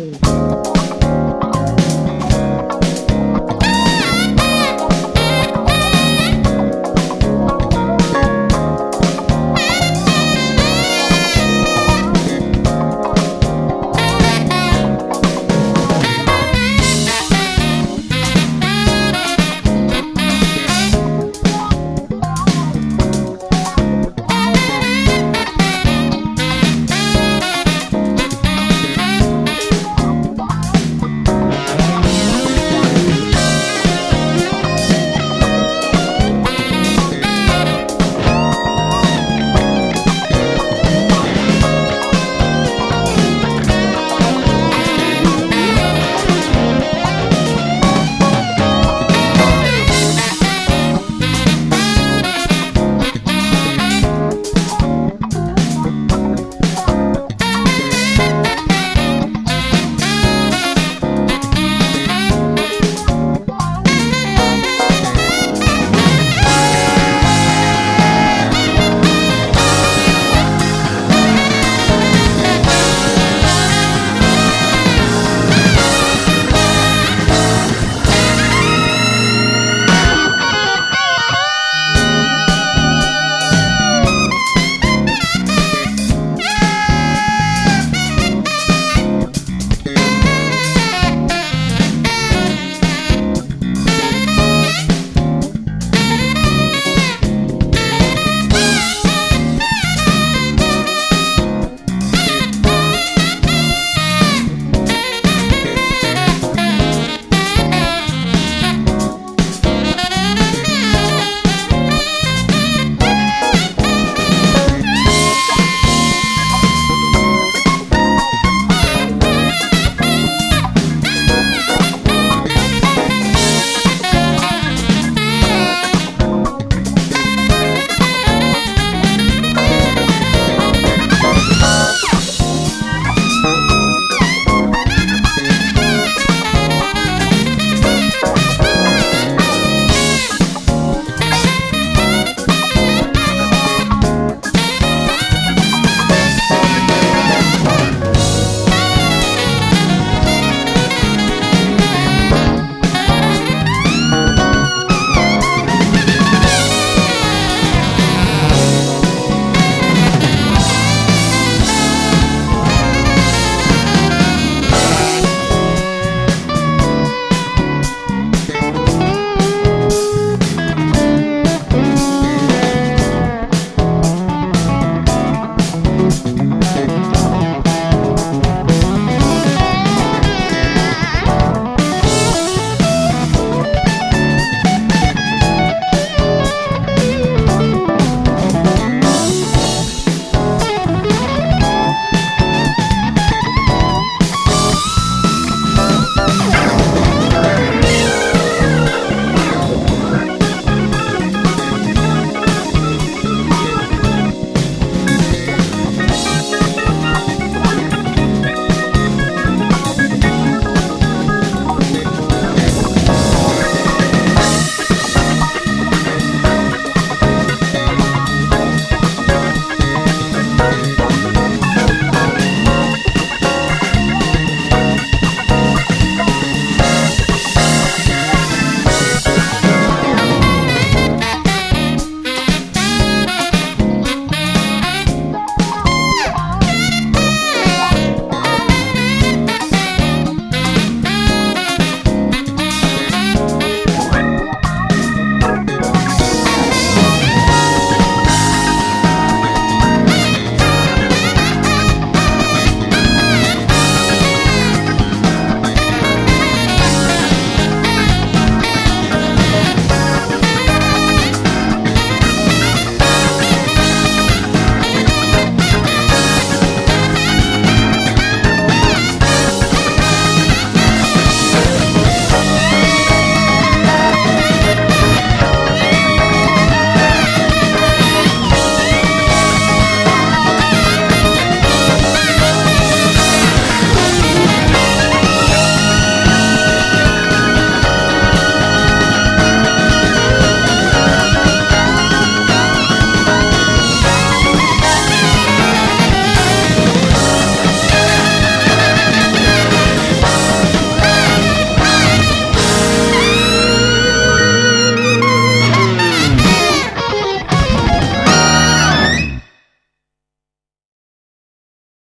Bye.